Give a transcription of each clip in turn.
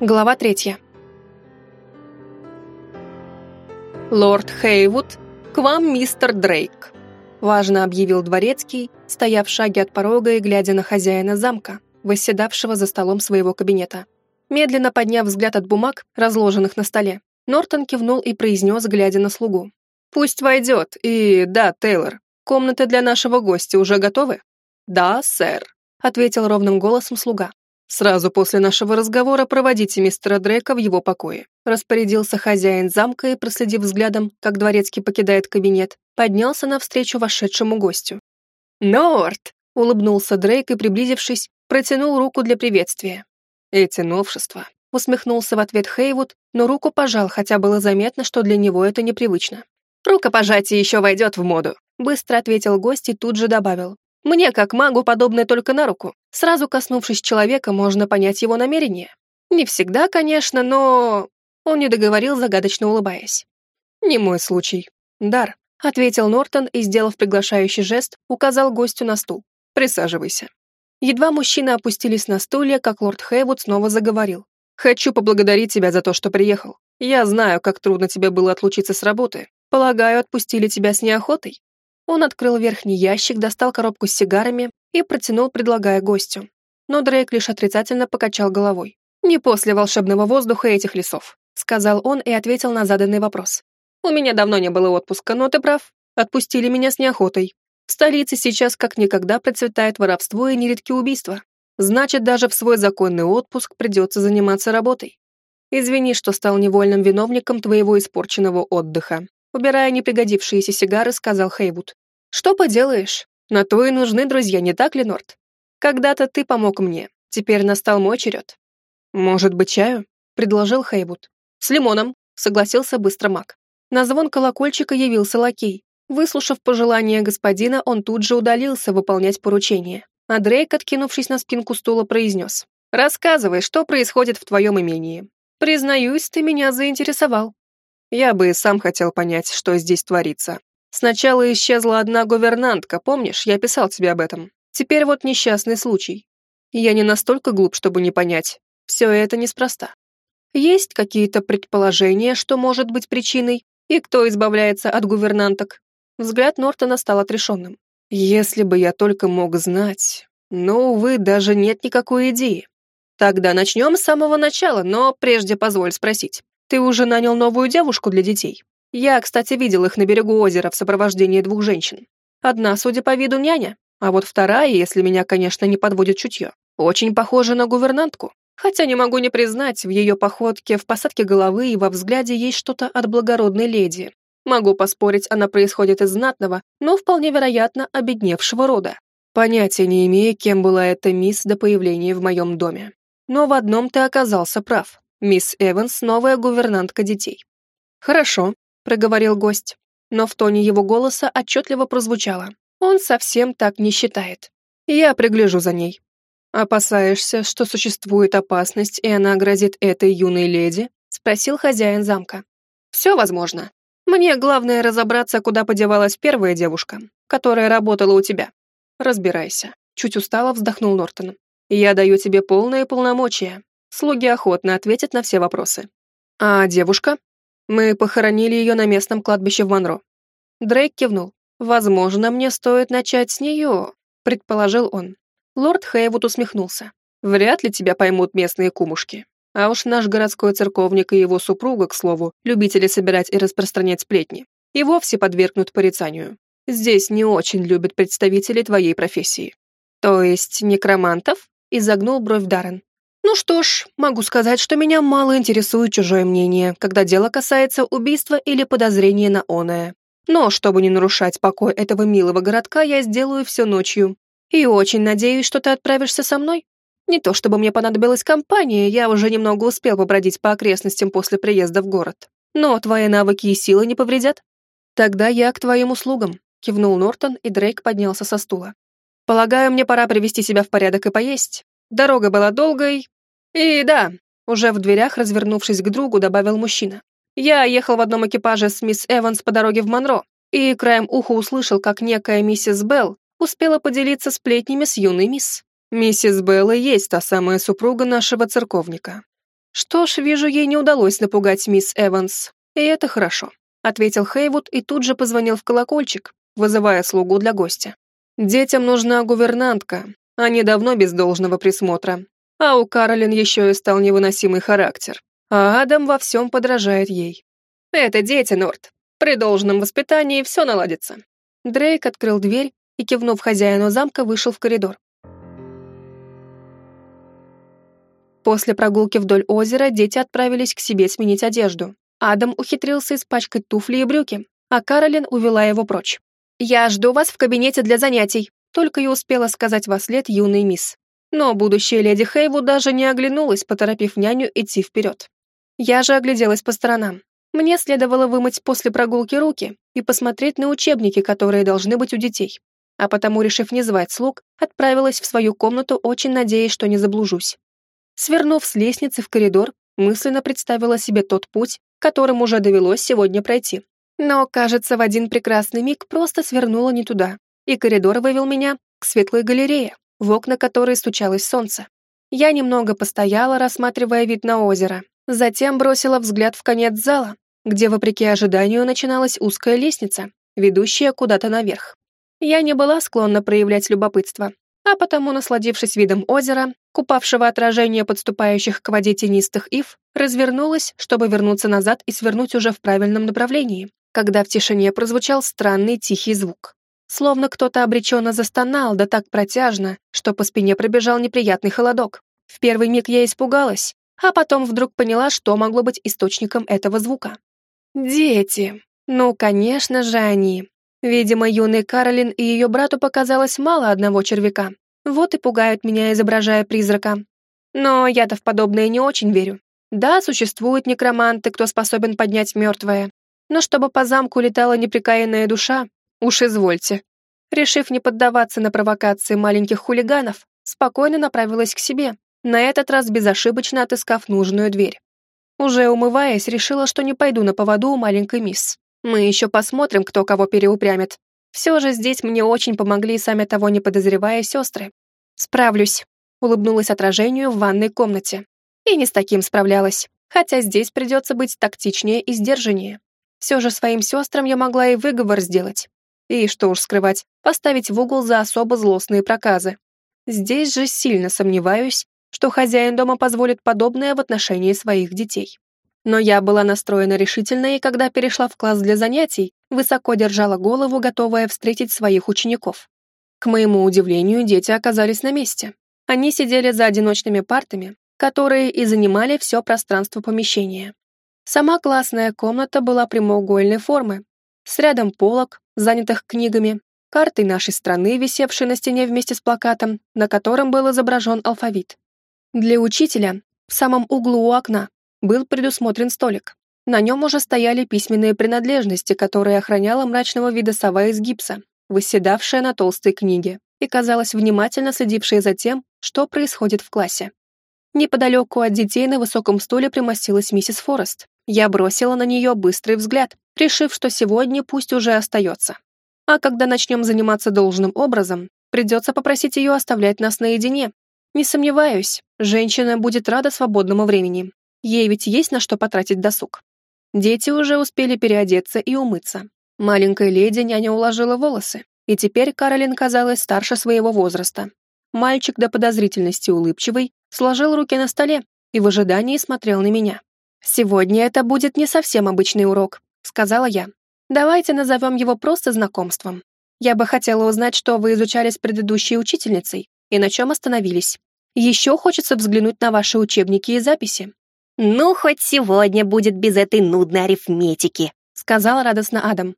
Глава третья. «Лорд Хейвуд, к вам мистер Дрейк», — важно объявил дворецкий, стоя в шаге от порога и глядя на хозяина замка, восседавшего за столом своего кабинета. Медленно подняв взгляд от бумаг, разложенных на столе, Нортон кивнул и произнес, глядя на слугу. «Пусть войдет, и да, Тейлор, комнаты для нашего гостя уже готовы?» «Да, сэр», — ответил ровным голосом слуга. «Сразу после нашего разговора проводите мистера Дрейка в его покое», распорядился хозяин замка и, проследив взглядом, как дворецкий покидает кабинет, поднялся навстречу вошедшему гостю. «Норт!» — улыбнулся Дрейк и, приблизившись, протянул руку для приветствия. «Эти новшества», — усмехнулся в ответ Хейвуд, но руку пожал, хотя было заметно, что для него это непривычно. «Рукопожатие еще войдет в моду», — быстро ответил гость и тут же добавил. Мне, как магу, подобное только на руку. Сразу коснувшись человека, можно понять его намерение. Не всегда, конечно, но... Он не договорил, загадочно улыбаясь. «Не мой случай. Дар», — ответил Нортон и, сделав приглашающий жест, указал гостю на стул. «Присаживайся». Едва мужчины опустились на стулья, как лорд Хейвуд снова заговорил. «Хочу поблагодарить тебя за то, что приехал. Я знаю, как трудно тебе было отлучиться с работы. Полагаю, отпустили тебя с неохотой?» Он открыл верхний ящик, достал коробку с сигарами и протянул, предлагая гостю. Но Дрейк лишь отрицательно покачал головой. «Не после волшебного воздуха этих лесов», — сказал он и ответил на заданный вопрос. «У меня давно не было отпуска, но ты прав. Отпустили меня с неохотой. В столице сейчас как никогда процветает воровство и нередки убийства. Значит, даже в свой законный отпуск придется заниматься работой. Извини, что стал невольным виновником твоего испорченного отдыха. Убирая непригодившиеся сигары, сказал Хейвуд. «Что поделаешь? На то и нужны друзья, не так ли, Норт? Когда-то ты помог мне, теперь настал мой черед». «Может быть, чаю?» — предложил Хейвуд. «С лимоном», — согласился быстро маг. На звон колокольчика явился лакей. Выслушав пожелание господина, он тут же удалился выполнять поручение. А Дрейк, откинувшись на спинку стула, произнес. «Рассказывай, что происходит в твоем имении. Признаюсь, ты меня заинтересовал». Я бы и сам хотел понять, что здесь творится. Сначала исчезла одна гувернантка, помнишь, я писал тебе об этом. Теперь вот несчастный случай. Я не настолько глуп, чтобы не понять. Все это неспроста. Есть какие-то предположения, что может быть причиной, и кто избавляется от гувернанток? Взгляд Нортона стал отрешенным. Если бы я только мог знать. Но, увы, даже нет никакой идеи. Тогда начнем с самого начала, но прежде позволь спросить. Ты уже нанял новую девушку для детей? Я, кстати, видел их на берегу озера в сопровождении двух женщин. Одна, судя по виду, няня, а вот вторая, если меня, конечно, не подводит чутье, очень похожа на гувернантку. Хотя не могу не признать, в ее походке, в посадке головы и во взгляде есть что-то от благородной леди. Могу поспорить, она происходит из знатного, но вполне вероятно обедневшего рода. Понятия не имея, кем была эта мисс до появления в моем доме. Но в одном ты оказался прав. Мисс Эванс — новая гувернантка детей. «Хорошо», — проговорил гость, но в тоне его голоса отчетливо прозвучало. «Он совсем так не считает. Я пригляжу за ней». «Опасаешься, что существует опасность, и она грозит этой юной леди?» — спросил хозяин замка. «Все возможно. Мне главное разобраться, куда подевалась первая девушка, которая работала у тебя. Разбирайся». Чуть устало вздохнул Нортон. «Я даю тебе полные полномочия, Слуги охотно ответят на все вопросы. А девушка? Мы похоронили ее на местном кладбище в Монро. Дрейк кивнул. Возможно, мне стоит начать с нее, предположил он. Лорд Хейвуд усмехнулся. Вряд ли тебя поймут местные кумушки. А уж наш городской церковник и его супруга, к слову, любители собирать и распространять сплетни, и вовсе подвергнут порицанию. Здесь не очень любят представителей твоей профессии. То есть некромантов? Изогнул бровь Даррен. Ну что ж, могу сказать, что меня мало интересует чужое мнение, когда дело касается убийства или подозрения на оное. Но, чтобы не нарушать покой этого милого городка, я сделаю все ночью. И очень надеюсь, что ты отправишься со мной. Не то чтобы мне понадобилась компания, я уже немного успел побродить по окрестностям после приезда в город. Но твои навыки и силы не повредят. Тогда я к твоим услугам, кивнул Нортон, и Дрейк поднялся со стула. Полагаю, мне пора привести себя в порядок и поесть. Дорога была долгой. И да, уже в дверях, развернувшись к другу, добавил мужчина. Я ехал в одном экипаже с мисс Эванс по дороге в Монро и краем уха услышал, как некая миссис Белл успела поделиться сплетнями с юной мисс. Миссис Белл и есть та самая супруга нашего церковника. «Что ж, вижу, ей не удалось напугать мисс Эванс, и это хорошо», ответил Хейвуд и тут же позвонил в колокольчик, вызывая слугу для гостя. «Детям нужна гувернантка, они давно без должного присмотра, а у Каролин еще и стал невыносимый характер, а Адам во всем подражает ей. Это дети, Норт. При должном воспитании все наладится». Дрейк открыл дверь и, кивнув хозяину замка, вышел в коридор. После прогулки вдоль озера дети отправились к себе сменить одежду. Адам ухитрился испачкать туфли и брюки, а Каролин увела его прочь. «Я жду вас в кабинете для занятий», только и успела сказать во след юный мисс. Но будущая леди Хейву даже не оглянулась, поторопив няню идти вперед. Я же огляделась по сторонам. Мне следовало вымыть после прогулки руки и посмотреть на учебники, которые должны быть у детей. А потому, решив не звать слуг, отправилась в свою комнату, очень надеясь, что не заблужусь. Свернув с лестницы в коридор, мысленно представила себе тот путь, которым уже довелось сегодня пройти. Но, кажется, в один прекрасный миг просто свернула не туда, и коридор вывел меня к светлой галерее, в окна которой стучалось солнце. Я немного постояла, рассматривая вид на озеро, затем бросила взгляд в конец зала, где, вопреки ожиданию, начиналась узкая лестница, ведущая куда-то наверх. Я не была склонна проявлять любопытство, а потому, насладившись видом озера, купавшего отражение подступающих к воде тенистых ив, развернулась, чтобы вернуться назад и свернуть уже в правильном направлении, когда в тишине прозвучал странный тихий звук. Словно кто-то обреченно застонал, да так протяжно, что по спине пробежал неприятный холодок. В первый миг я испугалась, а потом вдруг поняла, что могло быть источником этого звука. Дети. Ну, конечно же, они. Видимо, юной Каролин и ее брату показалось мало одного червяка. Вот и пугают меня, изображая призрака. Но я-то в подобное не очень верю. Да, существуют некроманты, кто способен поднять мертвое. Но чтобы по замку летала неприкаянная душа, уж извольте. Решив не поддаваться на провокации маленьких хулиганов, спокойно направилась к себе, на этот раз безошибочно отыскав нужную дверь. Уже умываясь, решила, что не пойду на поводу у маленькой мисс. Мы еще посмотрим, кто кого переупрямит. Все же здесь мне очень помогли, сами того не подозревая, сестры. Справлюсь, улыбнулась отражению в ванной комнате. И не с таким справлялась, хотя здесь придется быть тактичнее и сдержаннее. Все же своим сестрам я могла и выговор сделать. И, что уж скрывать, поставить в угол за особо злостные проказы. Здесь же сильно сомневаюсь, что хозяин дома позволит подобное в отношении своих детей. Но я была настроена решительно, и когда перешла в класс для занятий, высоко держала голову, готовая встретить своих учеников. К моему удивлению, дети оказались на месте. Они сидели за одиночными партами, которые и занимали все пространство помещения. Сама классная комната была прямоугольной формы, с рядом полок, занятых книгами, картой нашей страны, висевшей на стене вместе с плакатом, на котором был изображен алфавит. Для учителя в самом углу у окна был предусмотрен столик. На нем уже стояли письменные принадлежности, которые охраняла мрачного вида сова из гипса, восседавшая на толстой книге и, казалось, внимательно следившая за тем, что происходит в классе. Неподалеку от детей на высоком стуле примостилась миссис Форест. Я бросила на нее быстрый взгляд, решив, что сегодня пусть уже остается. А когда начнем заниматься должным образом, придется попросить ее оставлять нас наедине. Не сомневаюсь, женщина будет рада свободному времени. Ей ведь есть на что потратить досуг. Дети уже успели переодеться и умыться. Маленькая леди няня уложила волосы, и теперь Каролин казалась старше своего возраста. Мальчик до подозрительности улыбчивый сложил руки на столе и в ожидании смотрел на меня. «Сегодня это будет не совсем обычный урок», — сказала я. «Давайте назовем его просто знакомством. Я бы хотела узнать, что вы изучали с предыдущей учительницей и на чем остановились. Еще хочется взглянуть на ваши учебники и записи. «Ну, хоть сегодня будет без этой нудной арифметики», — сказал радостно Адам.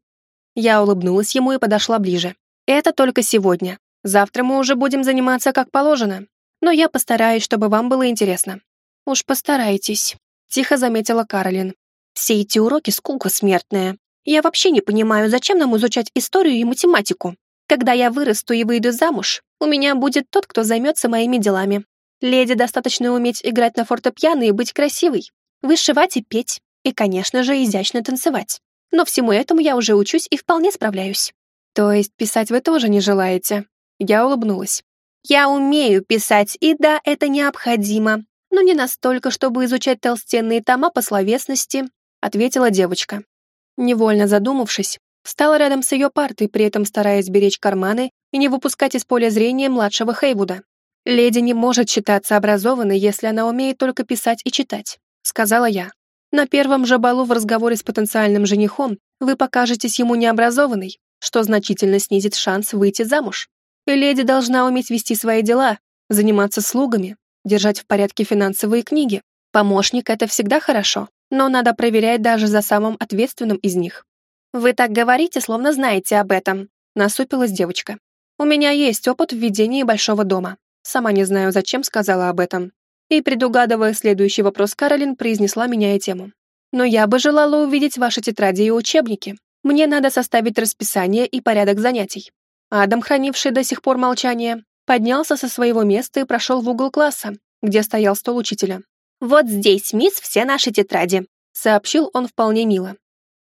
Я улыбнулась ему и подошла ближе. «Это только сегодня. Завтра мы уже будем заниматься как положено. Но я постараюсь, чтобы вам было интересно». «Уж постарайтесь», — тихо заметила Каролин. «Все эти уроки скука смертная. Я вообще не понимаю, зачем нам изучать историю и математику. Когда я вырасту и выйду замуж, у меня будет тот, кто займется моими делами. Леди достаточно уметь играть на фортепиано и быть красивой, вышивать и петь, и, конечно же, изящно танцевать. Но всему этому я уже учусь и вполне справляюсь. То есть писать вы тоже не желаете? Я улыбнулась. Я умею писать, и да, это необходимо. но не настолько, чтобы изучать толстенные тома по словесности, ответила девочка. Невольно задумавшись, встала рядом с ее партой, при этом стараясь беречь карманы и не выпускать из поля зрения младшего Хейвуда. «Леди не может считаться образованной, если она умеет только писать и читать», — сказала я. «На первом же балу в разговоре с потенциальным женихом вы покажетесь ему необразованной, что значительно снизит шанс выйти замуж. И леди должна уметь вести свои дела, заниматься слугами, держать в порядке финансовые книги. Помощник — это всегда хорошо, но надо проверять даже за самым ответственным из них. «Вы так говорите, словно знаете об этом», — насупилась девочка. «У меня есть опыт в ведении большого дома. Сама не знаю, зачем сказала об этом». И, предугадывая следующий вопрос, Каролин произнесла, меняя тему. «Но я бы желала увидеть ваши тетради и учебники. Мне надо составить расписание и порядок занятий». Адам, хранивший до сих пор молчание, поднялся со своего места и прошел в угол класса, где стоял стол учителя. «Вот здесь, мисс, все наши тетради», — сообщил он вполне мило.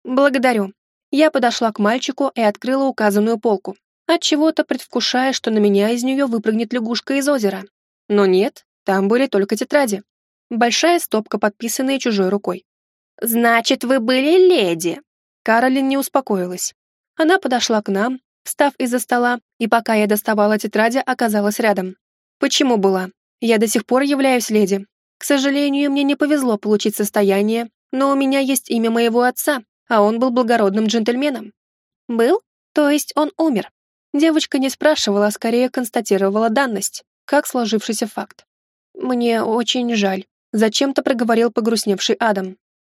«Благодарю». Я подошла к мальчику и открыла указанную полку, отчего-то предвкушая, что на меня из нее выпрыгнет лягушка из озера. Но нет, там были только тетради. Большая стопка, подписанная чужой рукой. «Значит, вы были леди?» Каролин не успокоилась. Она подошла к нам, встав из-за стола, и пока я доставала тетради, оказалась рядом. Почему была? Я до сих пор являюсь леди, к сожалению, мне не повезло получить состояние, но у меня есть имя моего отца, а он был благородным джентльменом. Был? То есть он умер. Девочка не спрашивала, а скорее констатировала данность, как сложившийся факт. «Мне очень жаль», — зачем-то проговорил погрустневший Адам.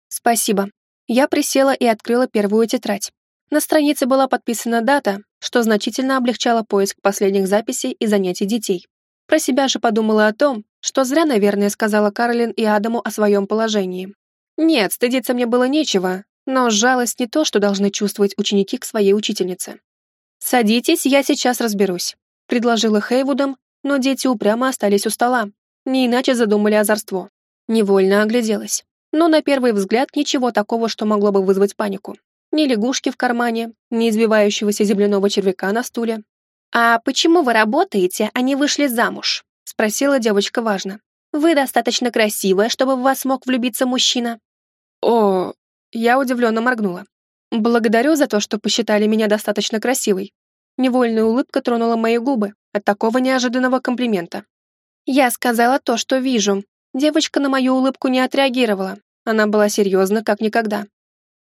«Спасибо». Я присела и открыла первую тетрадь. На странице была подписана дата, что значительно облегчало поиск последних записей и занятий детей. Про себя же подумала о том, что зря, наверное, сказала Каролин и Адаму о своем положении. Нет, стыдиться мне было нечего, но жалость не то, что должны чувствовать ученики к своей учительнице. «Садитесь, я сейчас разберусь», — предложила Хейвудом, но дети упрямо остались у стола, не иначе задумали озорство. Невольно огляделась. Но на первый взгляд ничего такого, что могло бы вызвать панику. Ни лягушки в кармане, ни избивающегося земляного червяка на стуле, «А почему вы работаете, а не вышли замуж?» — спросила девочка важно. «Вы достаточно красивая, чтобы в вас мог влюбиться мужчина». «О...» — я удивленно моргнула. «Благодарю за то, что посчитали меня достаточно красивой». Невольная улыбка тронула мои губы от такого неожиданного комплимента. Я сказала то, что вижу. Девочка на мою улыбку не отреагировала. Она была серьезна, как никогда.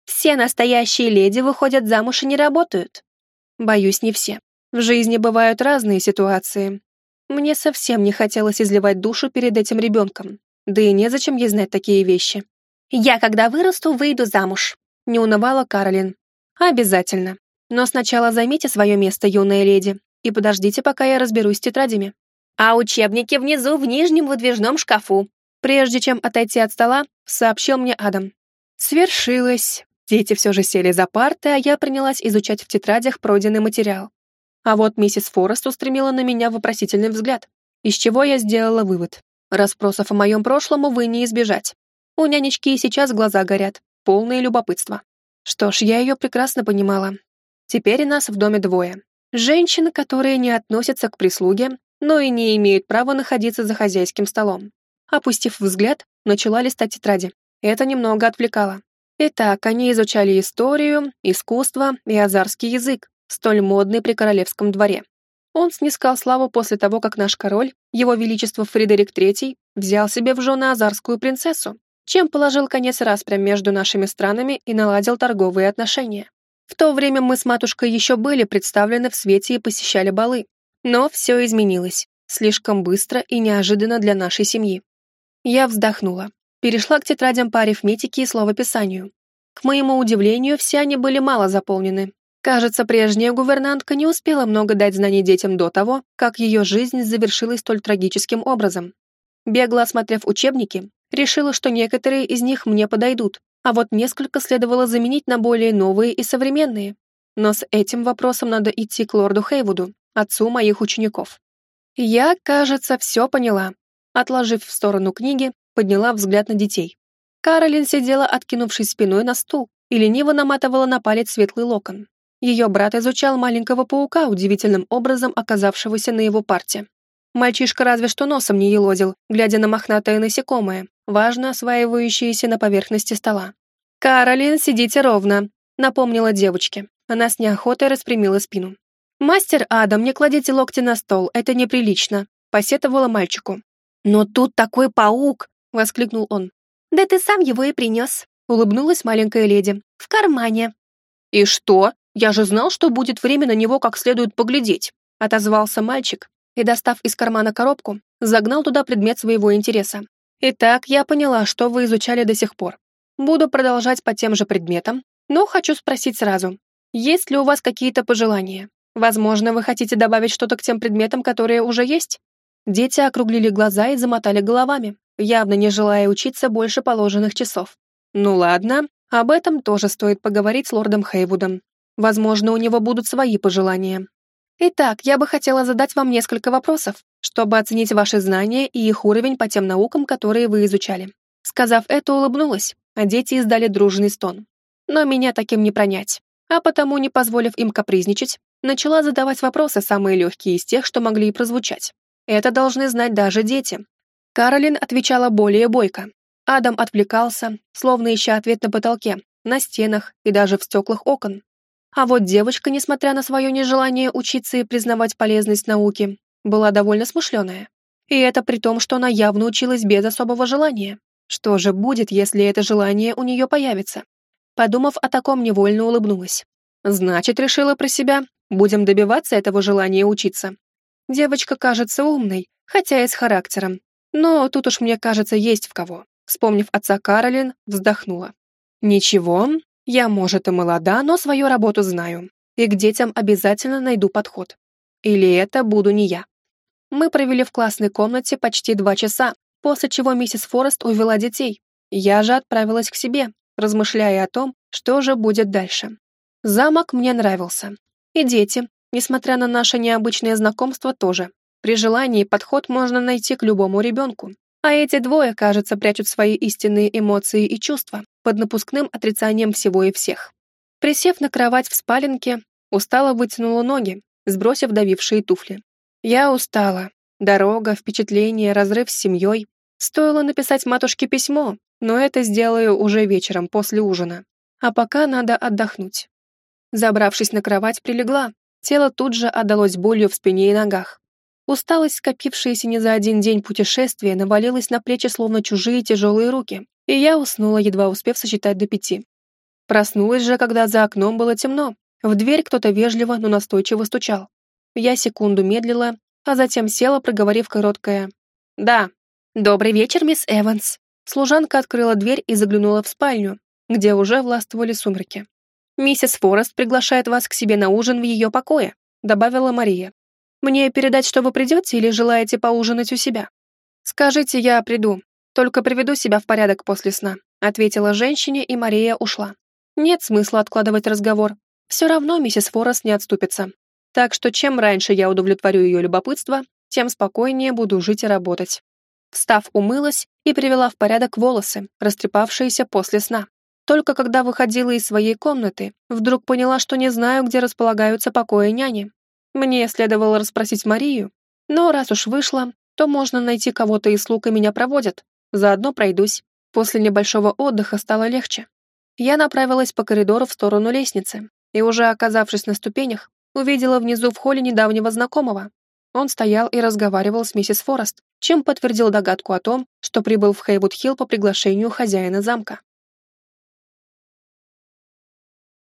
«Все настоящие леди выходят замуж и не работают». Боюсь, не все. В жизни бывают разные ситуации. Мне совсем не хотелось изливать душу перед этим ребенком, да и незачем ей знать такие вещи. «Я, когда вырасту, выйду замуж», — не унывала Каролин. «Обязательно. Но сначала займите свое место, юная леди, и подождите, пока я разберусь с тетрадями. А учебники внизу в нижнем выдвижном шкафу». Прежде чем отойти от стола, сообщил мне Адам. Свершилось. Дети все же сели за парты, а я принялась изучать в тетрадях пройденный материал. А вот миссис Форест устремила на меня вопросительный взгляд, из чего я сделала вывод. Расспросов о моем прошлом, увы, не избежать. У нянечки и сейчас глаза горят, полные любопытства. Что ж, я ее прекрасно понимала. Теперь нас в доме двое. Женщины, которые не относятся к прислуге, но и не имеют права находиться за хозяйским столом. Опустив взгляд, начала листать тетради. Это немного отвлекало. Итак, они изучали историю, искусство и азарский язык, столь модный при королевском дворе. Он снискал славу после того, как наш король, его величество Фредерик III, взял себе в жены азарскую принцессу, чем положил конец распрям между нашими странами и наладил торговые отношения. В то время мы с матушкой еще были представлены в свете и посещали балы. Но все изменилось, слишком быстро и неожиданно для нашей семьи. Я вздохнула, перешла к тетрадям по арифметике и словописанию. К моему удивлению, все они были мало заполнены, Кажется, прежняя гувернантка не успела много дать знаний детям до того, как ее жизнь завершилась столь трагическим образом. Бегло осмотрев учебники, решила, что некоторые из них мне подойдут, а вот несколько следовало заменить на более новые и современные. Но с этим вопросом надо идти к лорду Хейвуду, отцу моих учеников. Я, кажется, все поняла. Отложив в сторону книги, подняла взгляд на детей. Каролин сидела, откинувшись спиной на стул, и лениво наматывала на палец светлый локон. Ее брат изучал маленького паука, удивительным образом оказавшегося на его парте. Мальчишка разве что носом не елозил, глядя на мохнатое насекомое, важно осваивающееся на поверхности стола. «Каролин, сидите ровно», — напомнила девочке. Она с неохотой распрямила спину. «Мастер Адам, не кладите локти на стол, это неприлично», — посетовала мальчику. «Но тут такой паук!» — воскликнул он. «Да ты сам его и принес», — улыбнулась маленькая леди. «В кармане». «И что? Я же знал, что будет время на него как следует поглядеть», — отозвался мальчик, и, достав из кармана коробку, загнал туда предмет своего интереса. «Итак, я поняла, что вы изучали до сих пор. Буду продолжать по тем же предметам, но хочу спросить сразу, есть ли у вас какие-то пожелания? Возможно, вы хотите добавить что-то к тем предметам, которые уже есть?» Дети округлили глаза и замотали головами, явно не желая учиться больше положенных часов. «Ну ладно, об этом тоже стоит поговорить с лордом Хейвудом. Возможно, у него будут свои пожелания. Итак, я бы хотела задать вам несколько вопросов, чтобы оценить ваши знания и их уровень по тем наукам, которые вы изучали. Сказав это, улыбнулась, а дети издали дружный стон. Но меня таким не пронять. А потому, не позволив им капризничать, начала задавать вопросы, самые легкие из тех, что могли и прозвучать. Это должны знать даже дети. Каролин отвечала более бойко. Адам отвлекался, словно ища ответ на потолке, на стенах и даже в стеклах окон. А вот девочка, несмотря на свое нежелание учиться и признавать полезность науки, была довольно смышленая. И это при том, что она явно училась без особого желания. Что же будет, если это желание у нее появится? Подумав о таком, невольно улыбнулась. Значит, решила про себя, будем добиваться этого желания учиться. Девочка кажется умной, хотя и с характером. Но тут уж, мне кажется, есть в кого. Вспомнив отца Каролин, вздохнула. Ничего, я, может, и молода, но свою работу знаю. И к детям обязательно найду подход. Или это буду не я. Мы провели в классной комнате почти два часа, после чего миссис Форест увела детей. Я же отправилась к себе, размышляя о том, что же будет дальше. Замок мне нравился. И дети, несмотря на наше необычное знакомство, тоже. При желании подход можно найти к любому ребенку. А эти двое, кажется, прячут свои истинные эмоции и чувства под напускным отрицанием всего и всех. Присев на кровать в спаленке, устало вытянула ноги, сбросив давившие туфли. Я устала. Дорога, впечатление, разрыв с семьей. Стоило написать матушке письмо, но это сделаю уже вечером, после ужина. А пока надо отдохнуть. Забравшись на кровать, прилегла. Тело тут же отдалось болью в спине и ногах. Усталость, скопившаяся не за один день путешествия, навалилась на плечи словно чужие тяжелые руки, и я уснула, едва успев сосчитать до пяти. Проснулась же, когда за окном было темно. В дверь кто-то вежливо, но настойчиво стучал. Я секунду медлила, а затем села, проговорив короткое «Да». «Добрый вечер, мисс Эванс». Служанка открыла дверь и заглянула в спальню, где уже властвовали сумерки. «Миссис Форест приглашает вас к себе на ужин в ее покое», добавила Мария. Мне передать, что вы придете, или желаете поужинать у себя? Скажите, я приду. Только приведу себя в порядок после сна, ответила женщине, и Мария ушла. Нет смысла откладывать разговор. Все равно миссис Форест не отступится. Так что чем раньше я удовлетворю ее любопытство, тем спокойнее буду жить и работать. Встав, умылась и привела в порядок волосы, растрепавшиеся после сна. Только когда выходила из своей комнаты, вдруг поняла, что не знаю, где располагаются покои няни. Мне следовало расспросить Марию, но раз уж вышла, то можно найти кого-то из слуг и меня проводят. Заодно пройдусь. После небольшого отдыха стало легче. Я направилась по коридору в сторону лестницы и, уже оказавшись на ступенях, увидела внизу в холле недавнего знакомого. Он стоял и разговаривал с миссис Форест, чем подтвердил догадку о том, что прибыл в Хейвуд-Хилл по приглашению хозяина замка.